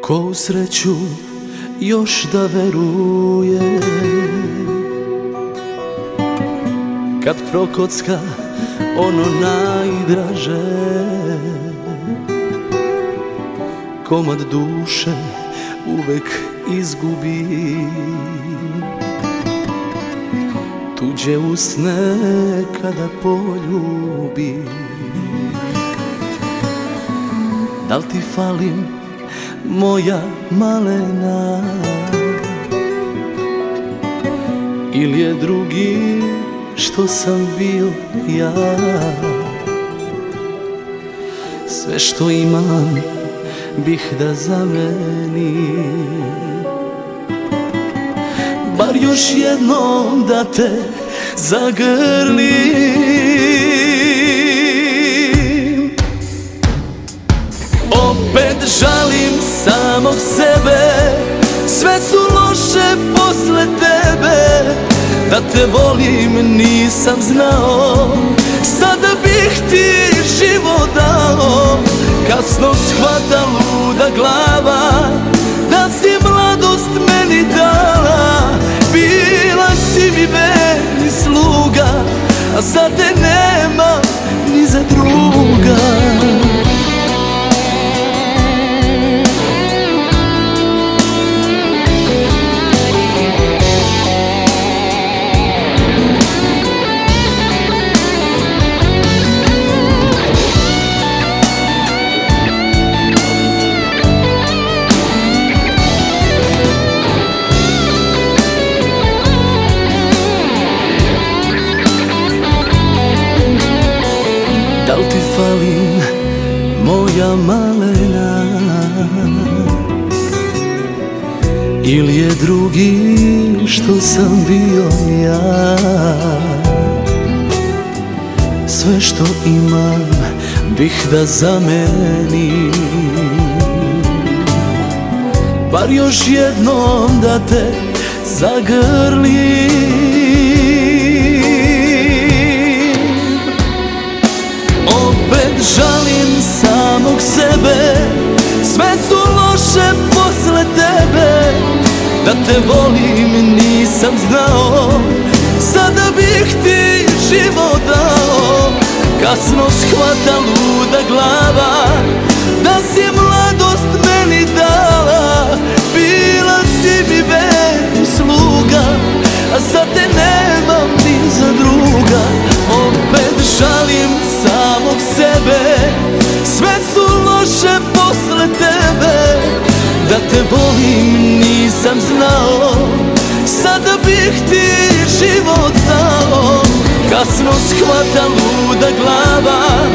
Ko u sreću još da veruje. Kad prokocka ono najdraže. Komad duše uvek izgubi Tuđe usne kada poljubi. Dal ti falim moja malena? Ili je drugi što sam bio ja? Sve što imam bih da zamenim Bar još jednom da te zagrlim. Opet žalim samog sebe Sve su loše posle tebe. Da te volim nisam znao Sada bih ti život dao. Kasno shvata luda glava A sad te nema ni za druga moja malena. Ili je drugi što sam bio ja? Sve što imam bih da zamenim. Bar još jednom da te zagrlim. Opet žalim Da te volim nisam znao. Sada bih ti život dao. Kasno shvata luda glava Da si mladost meni dala. Bila si mi verni sluga A sad te nemam ni za druga. Opet žalim samog sebe Sve su loše posle tebe. Da te volim nisam znao Sada bih ti život dao. Kasno shvata luda glava